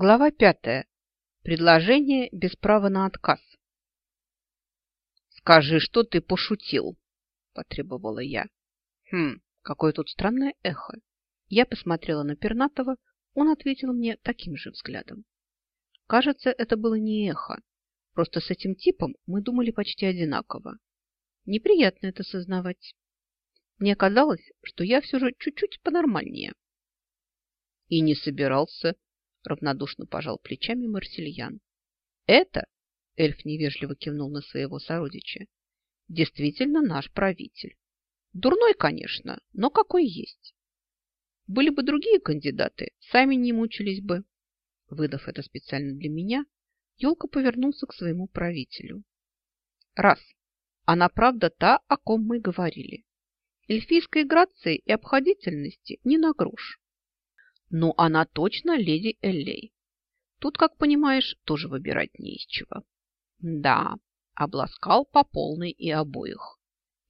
Глава пятая. Предложение без права на отказ. «Скажи, что ты пошутил?» – потребовала я. «Хм, какое тут странное эхо». Я посмотрела на Пернатова, он ответил мне таким же взглядом. Кажется, это было не эхо. Просто с этим типом мы думали почти одинаково. Неприятно это сознавать. Мне казалось, что я все же чуть-чуть понормальнее. И не собирался, равнодушно пожал плечами Марсельян. Это, эльф невежливо кивнул на своего сородича, действительно наш правитель. Дурной, конечно, но какой есть. Были бы другие кандидаты, сами не мучились бы. Выдав это специально для меня, Ёлка повернулся к своему правителю. Раз. Она правда та, о ком мы говорили. Эльфийской грации и обходительности не на груш. Но она точно леди Эллей. Тут, как понимаешь, тоже выбирать не из чего. Да, обласкал по полной и обоих.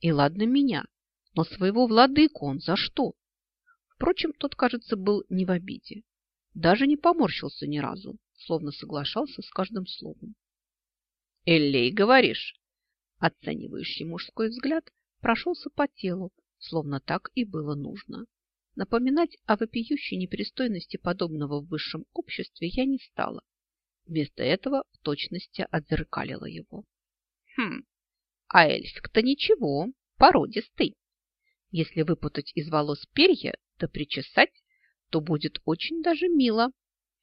И ладно меня, но своего владыку он за что? Впрочем, тот, кажется, был не в обиде. Даже не поморщился ни разу, словно соглашался с каждым словом. «Эллей, говоришь?» Оценивающий мужской взгляд прошелся по телу, словно так и было нужно. Напоминать о вопиющей непристойности подобного в высшем обществе я не стала. Вместо этого в точности отзеркалила его. Хм, а эльфик-то ничего, породистый. Если выпутать из волос перья да причесать, то будет очень даже мило.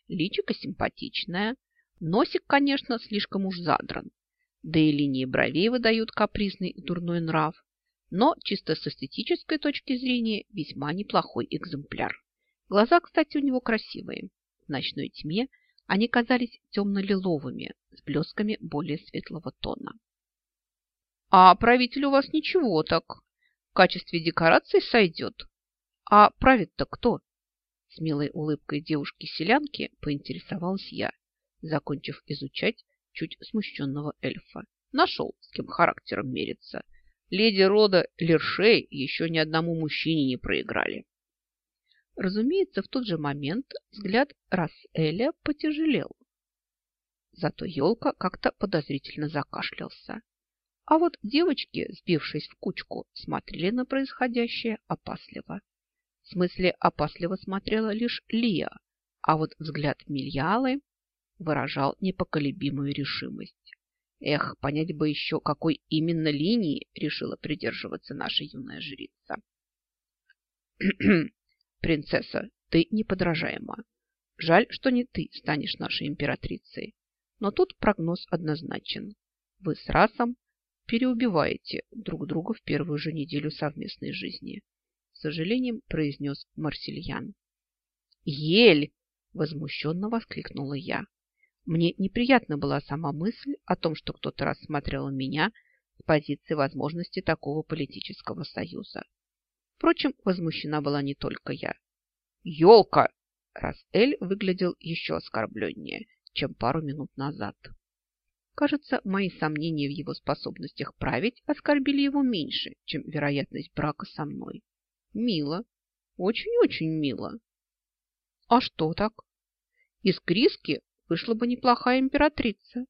Личико симпатичное, носик, конечно, слишком уж задран, да и линии бровей выдают капризный и дурной нрав но чисто с эстетической точки зрения весьма неплохой экземпляр. Глаза, кстати, у него красивые. В ночной тьме они казались темно-лиловыми, с блесками более светлого тона. «А правитель у вас ничего так. В качестве декорации сойдет. А правит-то кто?» С милой улыбкой девушки-селянки поинтересовалась я, закончив изучать чуть смущенного эльфа. Нашел, с кем характером мериться – леди рода Лершей еще ни одному мужчине не проиграли. Разумеется, в тот же момент взгляд Расэля потяжелел. Зато елка как-то подозрительно закашлялся. А вот девочки, сбившись в кучку, смотрели на происходящее опасливо. В смысле, опасливо смотрела лишь Лия, а вот взгляд Мильялы выражал непоколебимую решимость. Эх, понять бы еще, какой именно линии решила придерживаться наша юная жрица. Принцесса, ты неподражаема. Жаль, что не ты станешь нашей императрицей. Но тут прогноз однозначен. Вы с расом переубиваете друг друга в первую же неделю совместной жизни. С сожалением произнес Марсельян. «Ель!» – возмущенно воскликнула я. Мне неприятна была сама мысль о том, что кто-то рассматривал меня с позиции возможности такого политического союза. Впрочем, возмущена была не только я. «Елка!» Эль выглядел еще оскорбленнее, чем пару минут назад. Кажется, мои сомнения в его способностях править оскорбили его меньше, чем вероятность брака со мной. Мило. Очень-очень мило. А что так? Из Криски вышла бы неплохая императрица.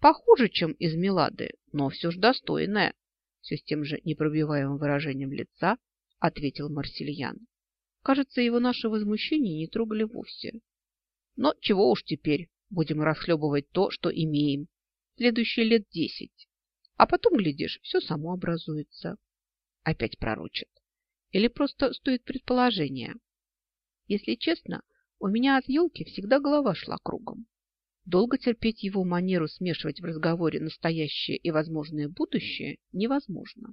Похуже, чем из Милады, но все же достойная. Все с тем же непробиваемым выражением лица ответил Марсельян. Кажется, его наше возмущение не трогали вовсе. Но чего уж теперь, будем расхлебывать то, что имеем. Следующие лет десять. А потом, глядишь, все само образуется. Опять пророчит. Или просто стоит предположение. Если честно, у меня от елки всегда голова шла кругом. Долго терпеть его манеру смешивать в разговоре настоящее и возможное будущее невозможно.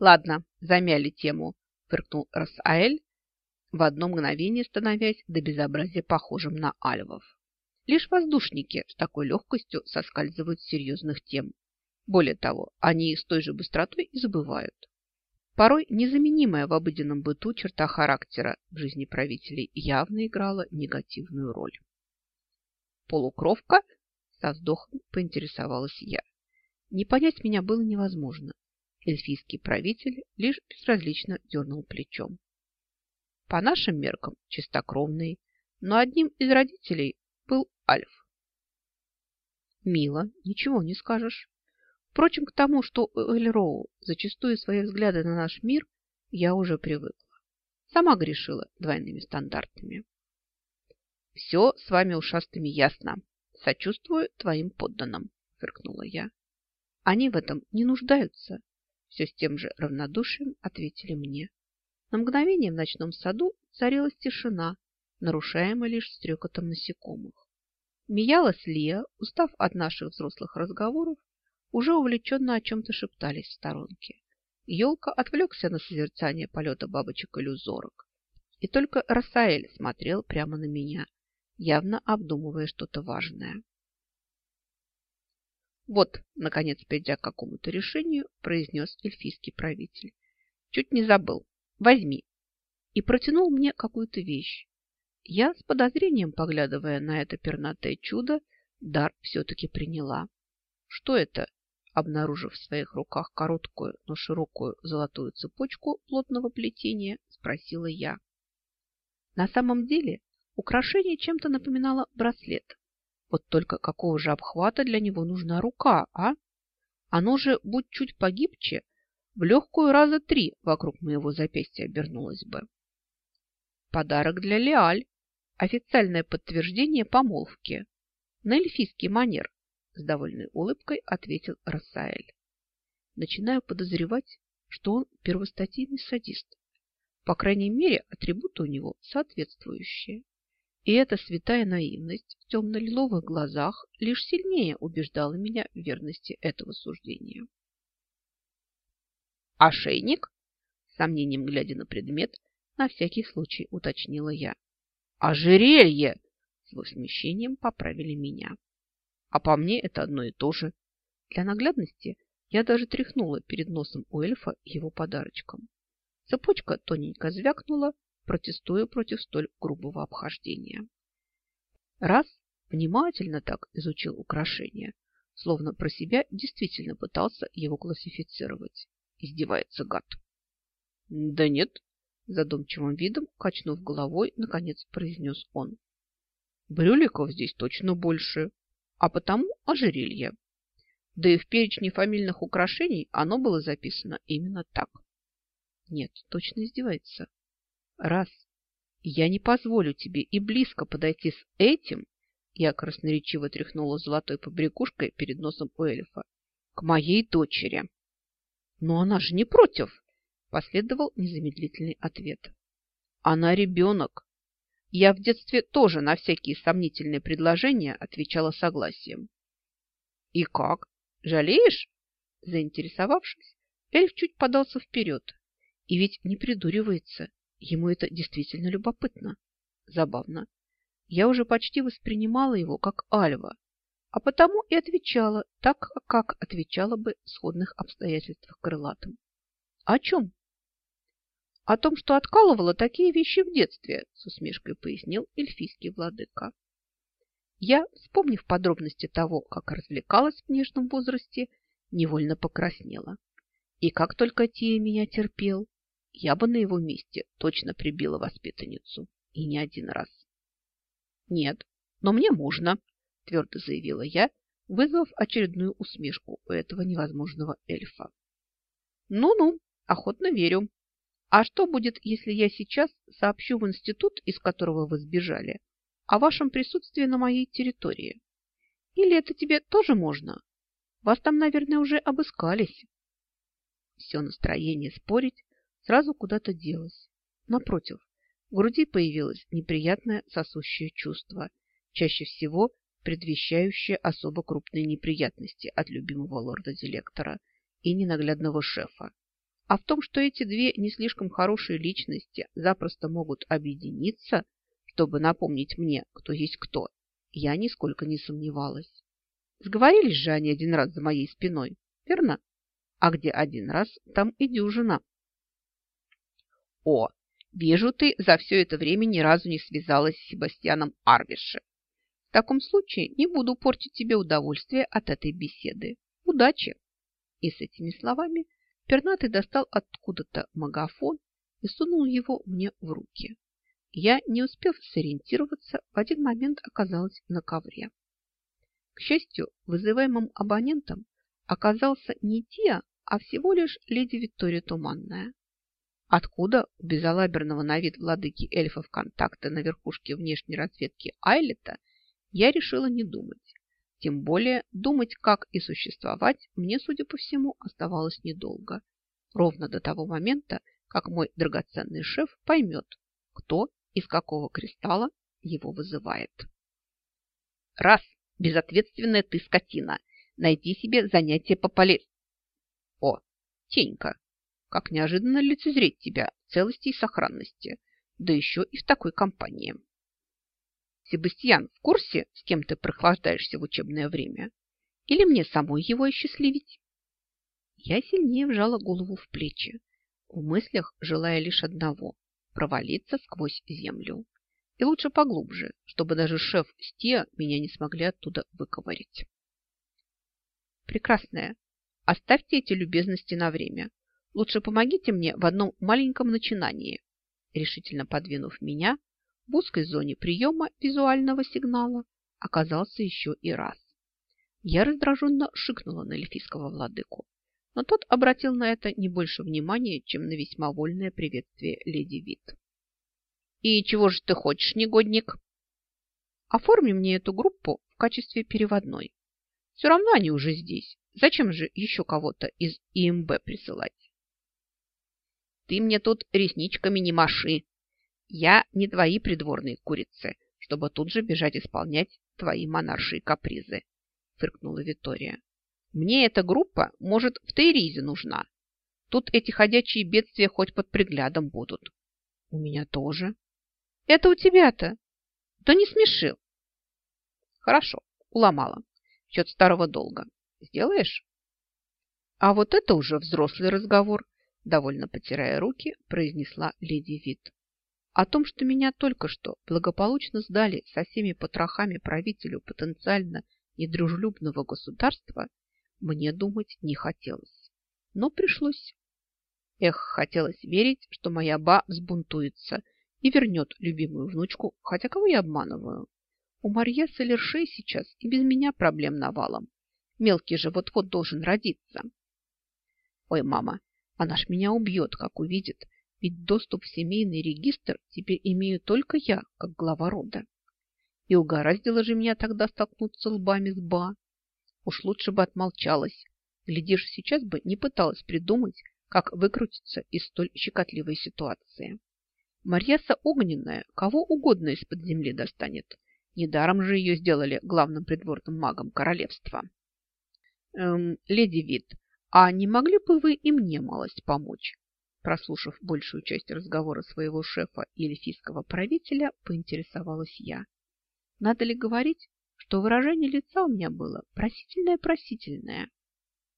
«Ладно, замяли тему», – фыркнул Расаэль, в одно мгновение становясь до безобразия похожим на альвов. Лишь воздушники с такой легкостью соскальзывают с серьезных тем. Более того, они с той же быстротой и забывают. Порой незаменимая в обыденном быту черта характера в жизни правителей явно играла негативную роль. Полукровка? Со вздохом поинтересовалась я. Не понять меня было невозможно. Эльфийский правитель лишь безразлично дернул плечом. По нашим меркам чистокровный, но одним из родителей был Альф. Мило, ничего не скажешь. Впрочем, к тому, что Эльроу зачастую свои взгляды на наш мир, я уже привыкла. Сама грешила двойными стандартами. Все с вами ушастыми ясно. Сочувствую твоим подданным, фыркнула я. Они в этом не нуждаются. Все с тем же равнодушием ответили мне. На мгновение в ночном саду царилась тишина, нарушаемая лишь стрекотом насекомых. Миялась Лия, устав от наших взрослых разговоров, уже увлеченно о чем-то шептались в сторонке. Елка отвлекся на созерцание полета бабочек-иллюзорок. И только Расаэль смотрел прямо на меня, явно обдумывая что-то важное. «Вот, наконец, придя к какому-то решению, произнес эльфийский правитель. Чуть не забыл. Возьми. И протянул мне какую-то вещь. Я с подозрением, поглядывая на это пернатое чудо, дар все-таки приняла. Что это? Обнаружив в своих руках короткую, но широкую золотую цепочку плотного плетения, спросила я. На самом деле украшение чем-то напоминало браслет. Вот только какого же обхвата для него нужна рука, а? Оно же, будь чуть погибче, в легкую раза три вокруг моего запястья обернулось бы. Подарок для Леаль. Официальное подтверждение помолвки. На эльфийский манер, с довольной улыбкой ответил Рассаэль. Начинаю подозревать, что он первостатейный садист. По крайней мере, атрибуты у него соответствующие. И эта святая наивность в темно-лиловых глазах лишь сильнее убеждала меня в верности этого суждения. «Ошейник?» Сомнением глядя на предмет, на всякий случай уточнила я. «Ожерелье!» С возмещением поправили меня. А по мне это одно и то же. Для наглядности я даже тряхнула перед носом у эльфа его подарочком. Цепочка тоненько звякнула, протестуя против столь грубого обхождения. Раз внимательно так изучил украшение, словно про себя действительно пытался его классифицировать. Издевается гад. Да нет, задумчивым видом, качнув головой, наконец произнес он. Брюликов здесь точно больше, а потому ожерелье. Да и в перечне фамильных украшений оно было записано именно так. Нет, точно издевается. Раз я не позволю тебе и близко подойти с этим, я красноречиво тряхнула золотой побрякушкой перед носом у эльфа, к моей дочери. Но она же не против, последовал незамедлительный ответ. Она ребенок. Я в детстве тоже на всякие сомнительные предложения отвечала согласием. И как? Жалеешь? Заинтересовавшись, эльф чуть подался вперед. И ведь не придуривается. Ему это действительно любопытно. Забавно. Я уже почти воспринимала его как Альва, а потому и отвечала так, как отвечала бы в сходных обстоятельствах крылатым. О чем? О том, что откалывала такие вещи в детстве, с усмешкой пояснил эльфийский владыка. Я, вспомнив подробности того, как развлекалась в нежном возрасте, невольно покраснела. И как только Тия меня терпел, я бы на его месте точно прибила воспитанницу. И не один раз. Нет, но мне можно, твердо заявила я, вызвав очередную усмешку у этого невозможного эльфа. Ну-ну, охотно верю. А что будет, если я сейчас сообщу в институт, из которого вы сбежали, о вашем присутствии на моей территории? Или это тебе тоже можно? Вас там, наверное, уже обыскались. Все настроение спорить сразу куда-то делось. Напротив, в груди появилось неприятное сосущее чувство, чаще всего предвещающее особо крупные неприятности от любимого лорда-директора и ненаглядного шефа. А в том, что эти две не слишком хорошие личности запросто могут объединиться, чтобы напомнить мне, кто есть кто, я нисколько не сомневалась. Сговорились же они один раз за моей спиной, верно? А где один раз, там и дюжина. О, Вижу, ты за все это время ни разу не связалась с Себастьяном Арвише. В таком случае не буду портить тебе удовольствие от этой беседы. Удачи!» И с этими словами пернатый достал откуда-то магафон и сунул его мне в руки. я, не успев сориентироваться, в один момент оказалась на ковре. К счастью, вызываемым абонентом оказался не Тия, а всего лишь леди Виктория Туманная. Откуда у безалаберного на вид владыки эльфов контакта на верхушке внешней разведки Айлета, я решила не думать. Тем более думать, как и существовать, мне, судя по всему, оставалось недолго. Ровно до того момента, как мой драгоценный шеф поймет, кто из какого кристалла его вызывает. Раз, безответственная ты скотина, найди себе занятие по полез. О, Тенька, как неожиданно лицезреть тебя в целости и сохранности, да еще и в такой компании. Себастьян в курсе, с кем ты прохлаждаешься в учебное время? Или мне самой его осчастливить? Я сильнее вжала голову в плечи, в мыслях желая лишь одного – провалиться сквозь землю. И лучше поглубже, чтобы даже шеф Стия меня не смогли оттуда выковырять. Прекрасная, оставьте эти любезности на время. Лучше помогите мне в одном маленьком начинании. Решительно подвинув меня, в узкой зоне приема визуального сигнала оказался еще и раз. Я раздраженно шикнула на эльфийского владыку, но тот обратил на это не больше внимания, чем на весьма вольное приветствие леди Вит. «И чего же ты хочешь, негодник?» «Оформи мне эту группу в качестве переводной. Все равно они уже здесь. Зачем же еще кого-то из ИМБ присылать?» «Ты мне тут ресничками не маши!» Я не твои придворные курицы, чтобы тут же бежать исполнять твои монаршие капризы, фыркнула Виктория. Мне эта группа, может, в Тейризе нужна. Тут эти ходячие бедствия хоть под приглядом будут. У меня тоже. Это у тебя-то. Да не смешил. Хорошо, уломала. Счет старого долга. Сделаешь? А вот это уже взрослый разговор, довольно потирая руки, произнесла леди Вит. О том, что меня только что благополучно сдали со всеми потрохами правителю потенциально недружелюбного государства, мне думать не хотелось. Но пришлось. Эх, хотелось верить, что моя ба взбунтуется и вернет любимую внучку, хотя кого я обманываю. У Марьеса Лершей сейчас и без меня проблем навалом. Мелкий же вот-вот должен родиться. Ой, мама, она ж меня убьет, как увидит, ведь доступ в семейный регистр теперь имею только я, как глава рода. И угораздило же меня тогда столкнуться лбами с Ба. Уж лучше бы отмолчалась. Глядишь, сейчас бы не пыталась придумать, как выкрутиться из столь щекотливой ситуации. Марьяса огненная кого угодно из-под земли достанет. Недаром же ее сделали главным придворным магом королевства. Эм, леди Вит, а не могли бы вы и мне малость помочь? Прослушав большую часть разговора своего шефа и эльфийского правителя, поинтересовалась я. Надо ли говорить, что выражение лица у меня было просительное-просительное?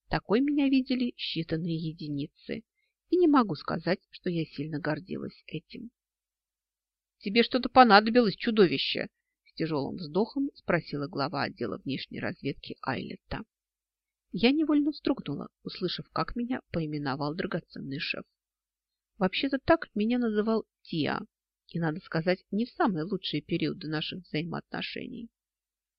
Такой меня видели считанные единицы, и не могу сказать, что я сильно гордилась этим. «Тебе что-то понадобилось, чудовище?» С тяжелым вздохом спросила глава отдела внешней разведки Айлетта. Я невольно вздрогнула, услышав, как меня поименовал драгоценный шеф. Вообще-то так меня называл Тиа, и, надо сказать, не в самые лучшие периоды наших взаимоотношений.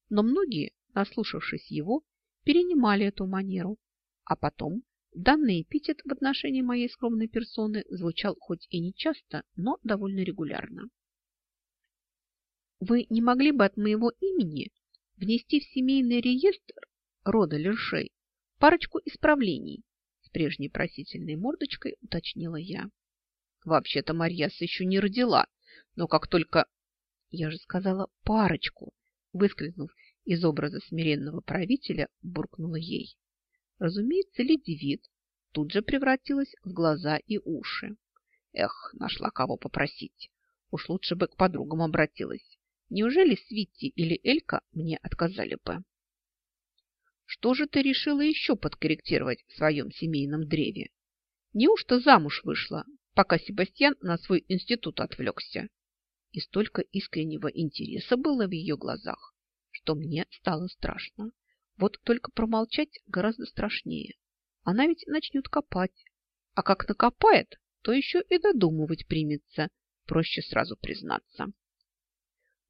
Но многие, наслушавшись его, перенимали эту манеру, а потом данный эпитет в отношении моей скромной персоны звучал хоть и не часто, но довольно регулярно. Вы не могли бы от моего имени внести в семейный реестр рода Лершей парочку исправлений? С прежней просительной мордочкой уточнила я. Вообще-то Марьяса еще не родила, но как только... Я же сказала парочку, выскользнув из образа смиренного правителя, буркнула ей. Разумеется, леди Вит тут же превратилась в глаза и уши. Эх, нашла кого попросить. Уж лучше бы к подругам обратилась. Неужели Свитти или Элька мне отказали бы? Что же ты решила еще подкорректировать в своем семейном древе? Неужто замуж вышла пока Себастьян на свой институт отвлекся. И столько искреннего интереса было в ее глазах, что мне стало страшно. Вот только промолчать гораздо страшнее. Она ведь начнет копать. А как накопает, то еще и додумывать примется, проще сразу признаться.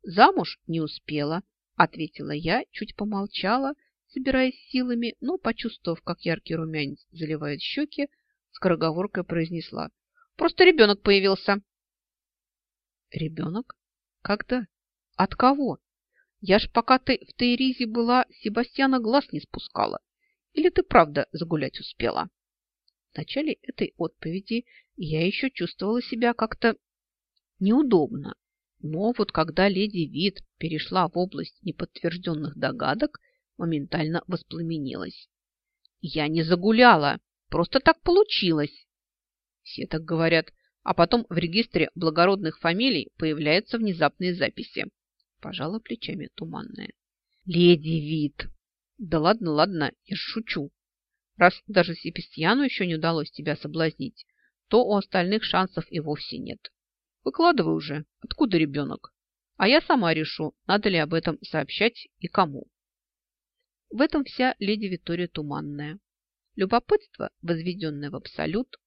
Замуж не успела, ответила я, чуть помолчала, собираясь силами, но, почувствовав, как яркий румянец заливает щеки, скороговоркой произнесла. Просто ребенок появился. Ребенок? Когда? От кого? Я ж пока ты в Тейризе была, Себастьяна глаз не спускала. Или ты правда загулять успела? В начале этой отповеди я еще чувствовала себя как-то неудобно. Но вот когда леди Вид перешла в область неподтвержденных догадок, моментально воспламенилась. Я не загуляла, просто так получилось. Все так говорят, а потом в регистре благородных фамилий появляются внезапные записи. Пожала плечами туманная. Леди Вид! Да ладно, ладно, я шучу. Раз даже Себастьяну еще не удалось тебя соблазнить, то у остальных шансов и вовсе нет. Выкладывай уже, откуда ребенок? А я сама решу, надо ли об этом сообщать и кому. В этом вся леди Виктория Туманная. Любопытство, возведенное в абсолют,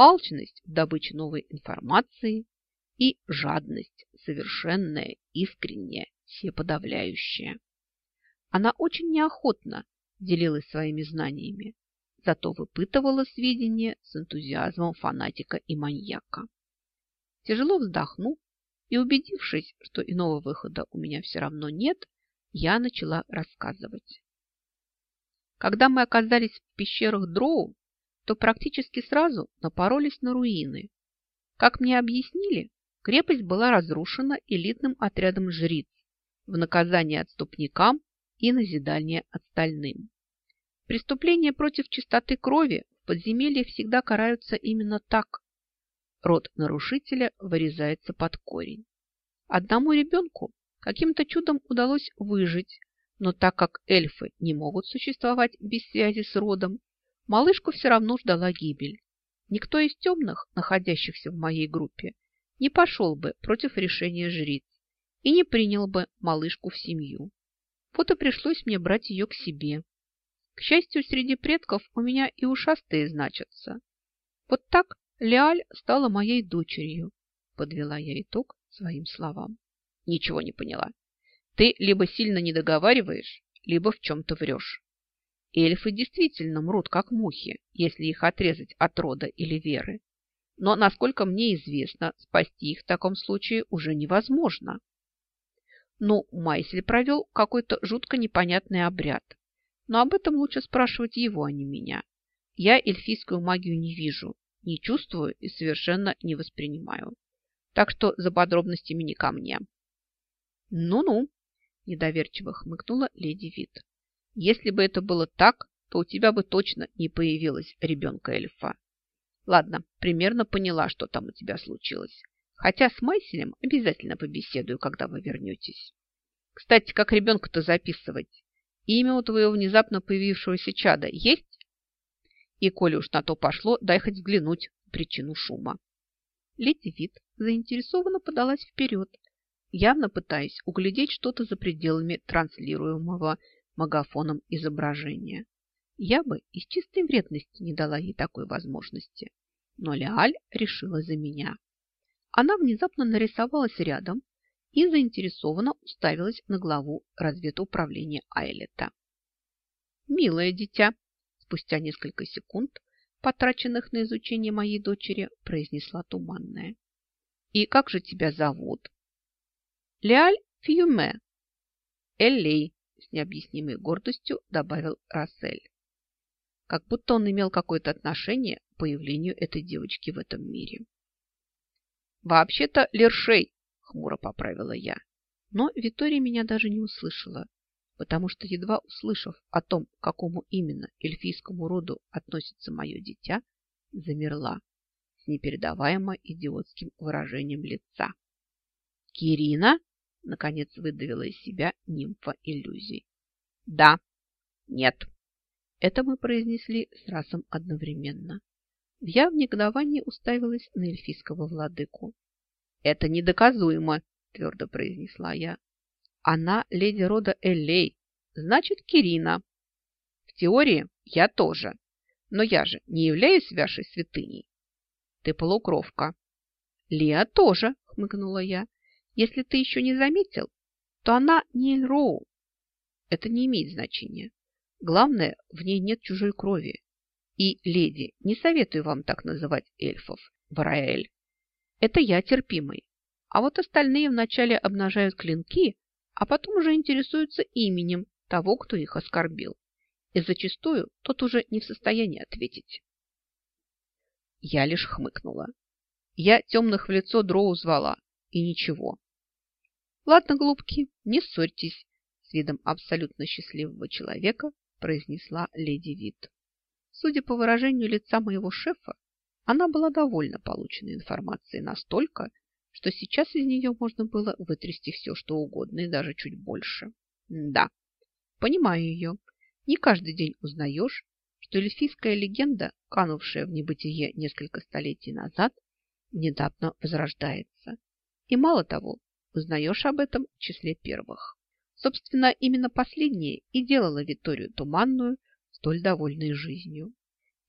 алчность в добыче новой информации и жадность, совершенная, искренняя, всеподавляющая. Она очень неохотно делилась своими знаниями, зато выпытывала сведения с энтузиазмом фанатика и маньяка. Тяжело вздохнув и убедившись, что иного выхода у меня все равно нет, я начала рассказывать. Когда мы оказались в пещерах Дроу, то практически сразу напоролись на руины. Как мне объяснили, крепость была разрушена элитным отрядом жриц в наказание отступникам и назидание остальным. Преступления против чистоты крови в подземельях всегда караются именно так. Род нарушителя вырезается под корень. Одному ребенку каким-то чудом удалось выжить, но так как эльфы не могут существовать без связи с родом, малышку все равно ждала гибель. Никто из темных, находящихся в моей группе, не пошел бы против решения жриц и не принял бы малышку в семью. Вот и пришлось мне брать ее к себе. К счастью, среди предков у меня и ушастые значатся. Вот так Леаль стала моей дочерью, подвела я итог своим словам. Ничего не поняла. Ты либо сильно не договариваешь, либо в чем-то врешь. Эльфы действительно мрут, как мухи, если их отрезать от рода или веры. Но, насколько мне известно, спасти их в таком случае уже невозможно. Ну, Майсель провел какой-то жутко непонятный обряд. Но об этом лучше спрашивать его, а не меня. Я эльфийскую магию не вижу, не чувствую и совершенно не воспринимаю. Так что за подробностями не ко мне. Ну-ну, недоверчиво хмыкнула леди Вит. Если бы это было так, то у тебя бы точно не появилось ребенка-эльфа. Ладно, примерно поняла, что там у тебя случилось. Хотя с Майселем обязательно побеседую, когда вы вернетесь. Кстати, как ребенка-то записывать? Имя у твоего внезапно появившегося чада есть? И коли уж на то пошло, дай хоть взглянуть причину шума. Леди Вит заинтересованно подалась вперед, явно пытаясь углядеть что-то за пределами транслируемого магафоном изображения. Я бы из чистой вредности не дала ей такой возможности, но Леаль решила за меня. Она внезапно нарисовалась рядом и заинтересованно уставилась на главу разведуправления Айлета. «Милое дитя!» Спустя несколько секунд, потраченных на изучение моей дочери, произнесла туманная. «И как же тебя зовут?» Леаль Фьюме. Эллей, с необъяснимой гордостью добавил Рассель. Как будто он имел какое-то отношение к появлению этой девочки в этом мире. «Вообще-то Лершей», — хмуро поправила я. Но Витория меня даже не услышала, потому что, едва услышав о том, к какому именно эльфийскому роду относится мое дитя, замерла с непередаваемо идиотским выражением лица. «Кирина?» Наконец выдавила из себя нимфа иллюзий. Да, нет. Это мы произнесли с разом одновременно. Я в негодовании уставилась на эльфийского владыку. Это недоказуемо, твердо произнесла я. Она леди рода Эллей, значит, Кирина. В теории я тоже, но я же не являюсь вашей святыней. Ты полукровка. Леа тоже, хмыкнула я. Если ты еще не заметил, то она не Эльроу. Это не имеет значения. Главное, в ней нет чужой крови. И, леди, не советую вам так называть эльфов, Вараэль. Это я терпимый. А вот остальные вначале обнажают клинки, а потом уже интересуются именем того, кто их оскорбил. И зачастую тот уже не в состоянии ответить. Я лишь хмыкнула. Я темных в лицо дроу звала, и ничего. Ладно, голубки, не ссорьтесь, с видом абсолютно счастливого человека произнесла леди Вит. Судя по выражению лица моего шефа, она была довольна полученной информацией настолько, что сейчас из нее можно было вытрясти все, что угодно, и даже чуть больше. Да, понимаю ее. Не каждый день узнаешь, что эльфийская легенда, канувшая в небытие несколько столетий назад, внезапно возрождается. И мало того, узнаешь об этом в числе первых. Собственно, именно последнее и делало Викторию Туманную столь довольной жизнью.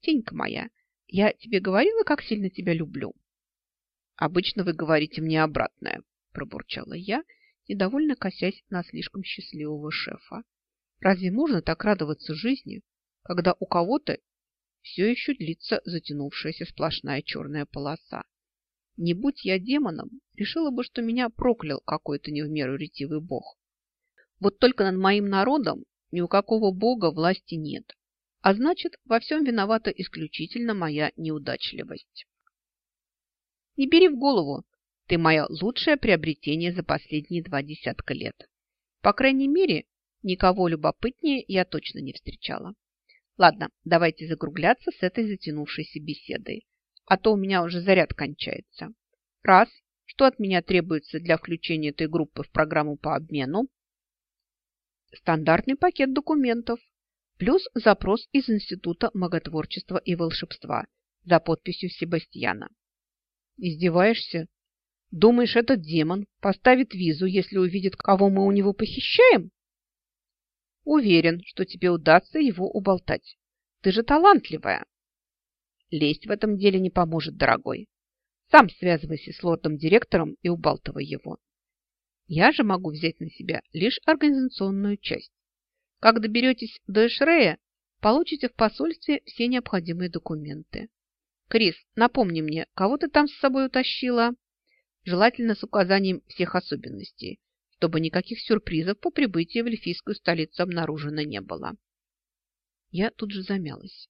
Тенька моя, я тебе говорила, как сильно тебя люблю. Обычно вы говорите мне обратное, пробурчала я, недовольно косясь на слишком счастливого шефа. Разве можно так радоваться жизни, когда у кого-то все еще длится затянувшаяся сплошная черная полоса? Не будь я демоном, решила бы, что меня проклял какой-то не в меру ретивый бог. Вот только над моим народом ни у какого бога власти нет, а значит, во всем виновата исключительно моя неудачливость. Не бери в голову, ты мое лучшее приобретение за последние два десятка лет. По крайней мере, никого любопытнее я точно не встречала. Ладно, давайте закругляться с этой затянувшейся беседой, а то у меня уже заряд кончается. Раз, что от меня требуется для включения этой группы в программу по обмену? Стандартный пакет документов, плюс запрос из Института маготворчества и волшебства за подписью Себастьяна. Издеваешься? Думаешь, этот демон поставит визу, если увидит, кого мы у него похищаем? Уверен, что тебе удастся его уболтать. Ты же талантливая. Лезть в этом деле не поможет, дорогой. Сам связывайся с лордом-директором и убалтывай его. Я же могу взять на себя лишь организационную часть. Как доберетесь до Эшрея, получите в посольстве все необходимые документы. Крис, напомни мне, кого ты там с собой утащила? Желательно с указанием всех особенностей, чтобы никаких сюрпризов по прибытии в эльфийскую столицу обнаружено не было. Я тут же замялась.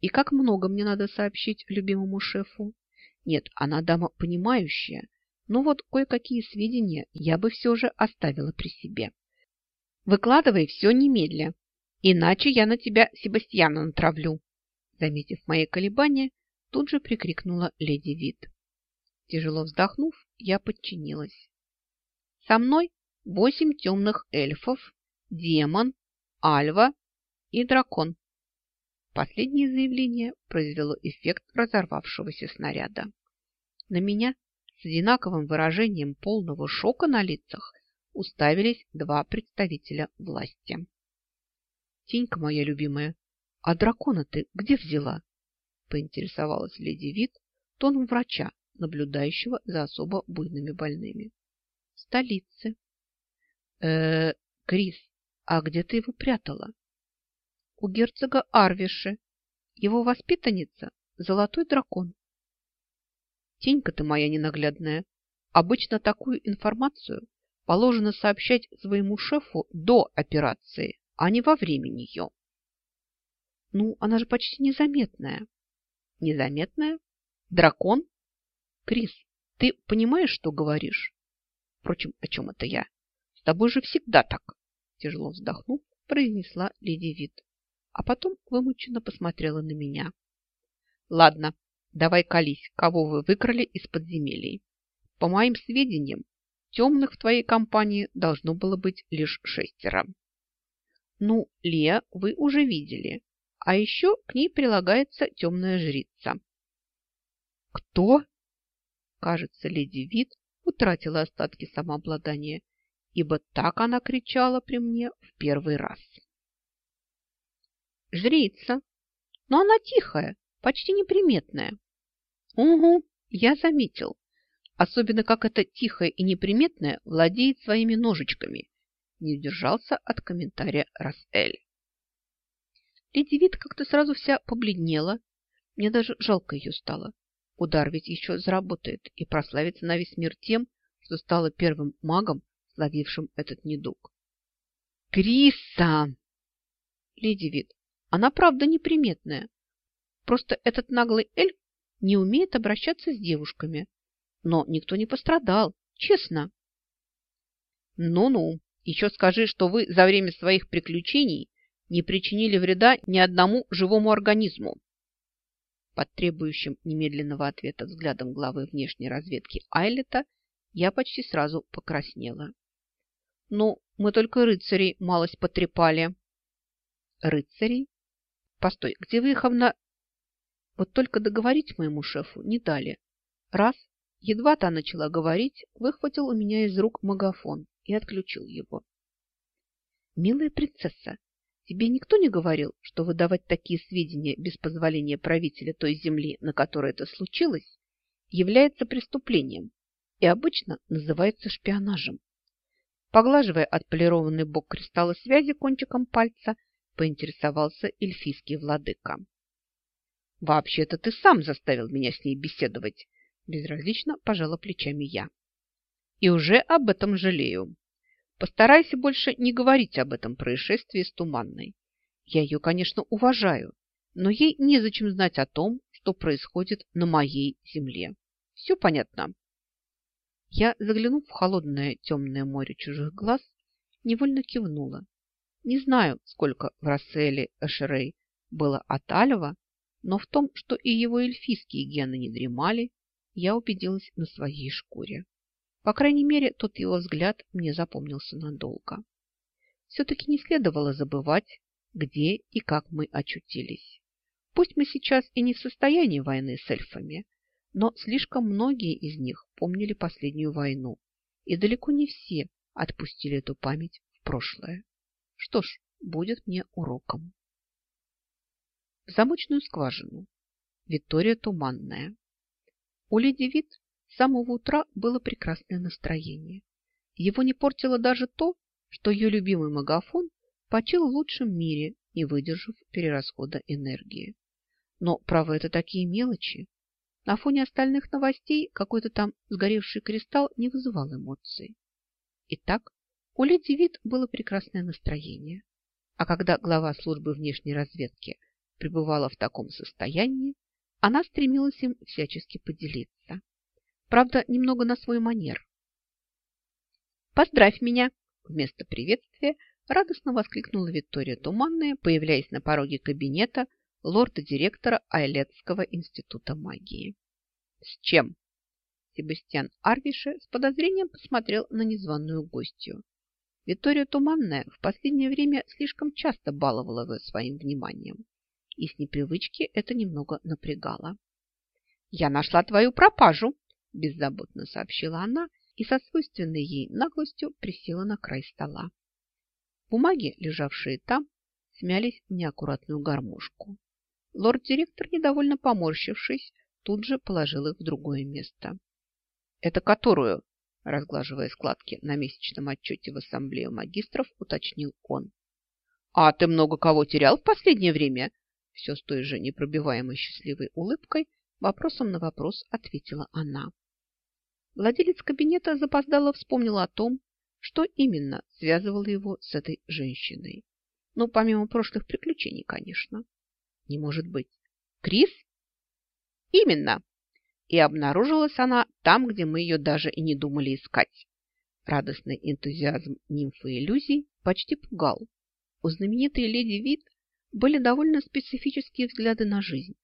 И как много мне надо сообщить любимому шефу? Нет, она дама понимающая, но вот кое-какие сведения я бы все же оставила при себе. Выкладывай все немедля, иначе я на тебя Себастьяна натравлю. Заметив мои колебания, тут же прикрикнула леди Вит. Тяжело вздохнув, я подчинилась. Со мной восемь темных эльфов, демон, альва и дракон. Последнее заявление произвело эффект разорвавшегося снаряда. На меня с одинаковым выражением полного шока на лицах уставились два представителя власти. «Тенька моя любимая, а дракона ты где взяла?» поинтересовалась леди Вит тоном врача, наблюдающего за особо буйными больными. В столице. Э, -э Крис, а где ты его прятала? У герцога Арвиши. Его воспитанница – золотой дракон. Тенька ты моя ненаглядная. Обычно такую информацию положено сообщать своему шефу до операции, а не во время нее. Ну, она же почти незаметная. Незаметная? Дракон? Крис, ты понимаешь, что говоришь? Впрочем, о чем это я? С тобой же всегда так. Тяжело вздохнув, произнесла леди Вит, а потом вымученно посмотрела на меня. Ладно, давай колись, кого вы выкрали из подземелий. По моим сведениям, темных в твоей компании должно было быть лишь шестеро. Ну, Леа вы уже видели. А еще к ней прилагается темная жрица. Кто? Кажется, леди Вит утратила остатки самообладания, ибо так она кричала при мне в первый раз. Жрица. Но она тихая, почти неприметная. Угу, я заметил. Особенно, как эта тихая и неприметная владеет своими ножичками. Не удержался от комментария Расэль. Леди Вит как-то сразу вся побледнела. Мне даже жалко ее стало. Удар ведь еще заработает и прославится на весь мир тем, что стала первым магом, словившим этот недуг. «Криса!» Леди Вит, она правда неприметная. Просто этот наглый эльф не умеет обращаться с девушками, но никто не пострадал, честно. Ну-ну, еще скажи, что вы за время своих приключений не причинили вреда ни одному живому организму. Под требующим немедленного ответа взглядом главы внешней разведки Айлета я почти сразу покраснела. Ну, мы только рыцарей малость потрепали. Рыцарей? Постой, где вы их обна... Вот только договорить моему шефу не дали. Раз, Едва та начала говорить, выхватил у меня из рук магафон и отключил его. «Милая принцесса, тебе никто не говорил, что выдавать такие сведения без позволения правителя той земли, на которой это случилось, является преступлением и обычно называется шпионажем?» Поглаживая отполированный бок кристалла связи кончиком пальца, поинтересовался эльфийский владыка. «Вообще-то ты сам заставил меня с ней беседовать», Безразлично пожала плечами я. И уже об этом жалею. Постарайся больше не говорить об этом происшествии с Туманной. Я ее, конечно, уважаю, но ей незачем знать о том, что происходит на моей земле. Все понятно? Я, заглянув в холодное темное море чужих глаз, невольно кивнула. Не знаю, сколько в Расселе Эшерей было от Алева, но в том, что и его эльфийские гены не дремали, я убедилась на своей шкуре. По крайней мере, тот его взгляд мне запомнился надолго. Все-таки не следовало забывать, где и как мы очутились. Пусть мы сейчас и не в состоянии войны с эльфами, но слишком многие из них помнили последнюю войну, и далеко не все отпустили эту память в прошлое. Что ж, будет мне уроком. В замочную скважину. Виктория Туманная. У леди Вит с самого утра было прекрасное настроение. Его не портило даже то, что ее любимый магафон почил в лучшем мире, не выдержав перерасхода энергии. Но, право, это такие мелочи. На фоне остальных новостей какой-то там сгоревший кристалл не вызывал эмоций. Итак, у леди Вит было прекрасное настроение. А когда глава службы внешней разведки пребывала в таком состоянии, она стремилась им всячески поделиться. Правда, немного на свой манер. «Поздравь меня!» Вместо приветствия радостно воскликнула Виктория Туманная, появляясь на пороге кабинета лорда-директора Айлетского института магии. «С чем?» Себастьян Арвише с подозрением посмотрел на незваную гостью. Виктория Туманная в последнее время слишком часто баловала его своим вниманием и с непривычки это немного напрягало. «Я нашла твою пропажу!» – беззаботно сообщила она и со свойственной ей наглостью присела на край стола. Бумаги, лежавшие там, смялись в неаккуратную гармошку. Лорд-директор, недовольно поморщившись, тут же положил их в другое место. «Это которую?» – разглаживая складки на месячном отчете в ассамблею магистров, уточнил он. «А ты много кого терял в последнее время?» Все с той же непробиваемой счастливой улыбкой вопросом на вопрос ответила она. Владелец кабинета запоздало вспомнил о том, что именно связывало его с этой женщиной. Ну, помимо прошлых приключений, конечно. Не может быть. Крис? Именно. И обнаружилась она там, где мы ее даже и не думали искать. Радостный энтузиазм нимфы иллюзий почти пугал. У знаменитой леди Вит были довольно специфические взгляды на жизнь,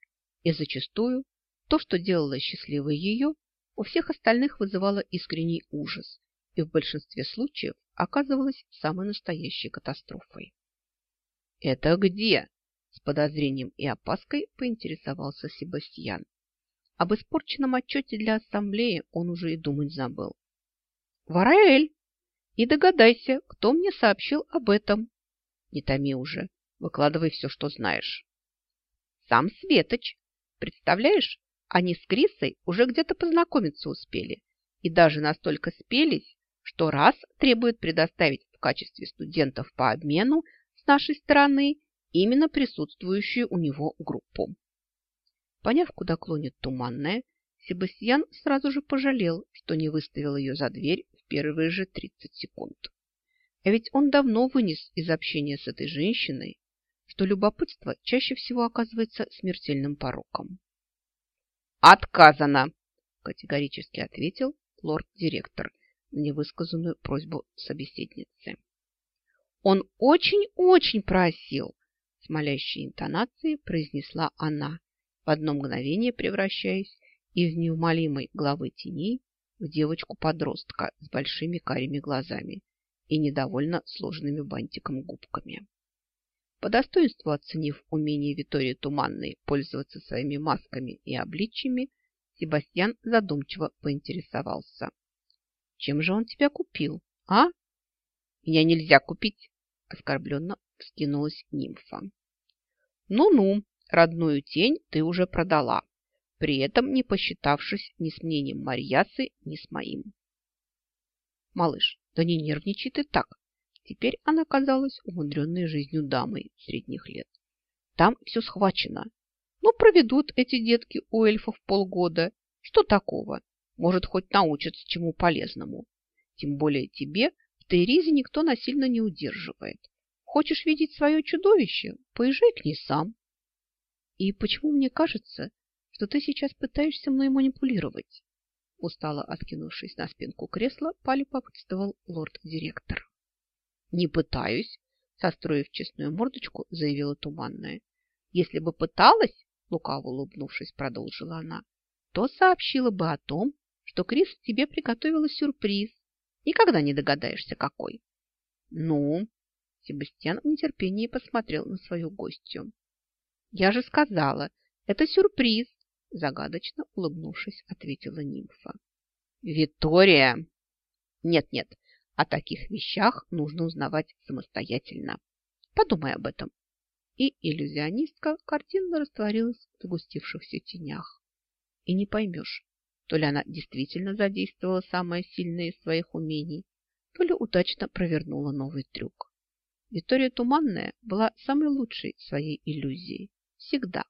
и зачастую то, что делало счастливой ее, у всех остальных вызывало искренний ужас и в большинстве случаев оказывалось самой настоящей катастрофой. «Это где?» – с подозрением и опаской поинтересовался Себастьян. Об испорченном отчете для ассамблеи он уже и думать забыл. «Вараэль! И догадайся, кто мне сообщил об этом!» «Не томи уже, Выкладывай все, что знаешь. Сам Светоч. Представляешь, они с Крисой уже где-то познакомиться успели. и даже настолько спелись, что раз требует предоставить в качестве студентов по обмену с нашей стороны именно присутствующую у него группу. Поняв, куда клонит туманная, Себастьян сразу же пожалел, что не выставил ее за дверь в первые же 30 секунд. А ведь он давно вынес из общения с этой женщиной, что любопытство чаще всего оказывается смертельным пороком. «Отказано!» – категорически ответил лорд-директор на невысказанную просьбу собеседницы. «Он очень-очень просил!» – с молящей интонацией произнесла она, в одно мгновение превращаясь из неумолимой главы теней в девочку-подростка с большими карими глазами и недовольно сложными бантиком губками. По достоинству оценив умение Витории Туманной пользоваться своими масками и обличьями, Себастьян задумчиво поинтересовался. «Чем же он тебя купил, а?» «Меня нельзя купить!» – оскорбленно вскинулась нимфа. «Ну-ну, родную тень ты уже продала, при этом не посчитавшись ни с мнением Марьясы, ни с моим. Малыш, да не нервничай ты так. Теперь она казалась умудренной жизнью дамой средних лет. Там все схвачено. Ну, проведут эти детки у эльфов полгода. Что такого? Может, хоть научатся чему полезному. Тем более тебе в Тейризе никто насильно не удерживает. Хочешь видеть свое чудовище? Поезжай к ней сам. И почему мне кажется, что ты сейчас пытаешься мной манипулировать. Устало откинувшись на спинку кресла, полюбопытствовал лорд-директор. Не пытаюсь, состроив честную мордочку, заявила Туманная. Если бы пыталась, лукаво улыбнувшись, продолжила она, то сообщила бы о том, что Крис тебе приготовила сюрприз. Никогда не догадаешься, какой. Ну, Себастьян в нетерпении посмотрел на свою гостью. Я же сказала, это сюрприз, Загадочно улыбнувшись, ответила нимфа. Витория! Нет-нет, о таких вещах нужно узнавать самостоятельно. Подумай об этом. И иллюзионистка картинно растворилась в сгустившихся тенях. И не поймешь, то ли она действительно задействовала самое сильное из своих умений, то ли удачно провернула новый трюк. Виктория Туманная была самой лучшей своей иллюзией. Всегда.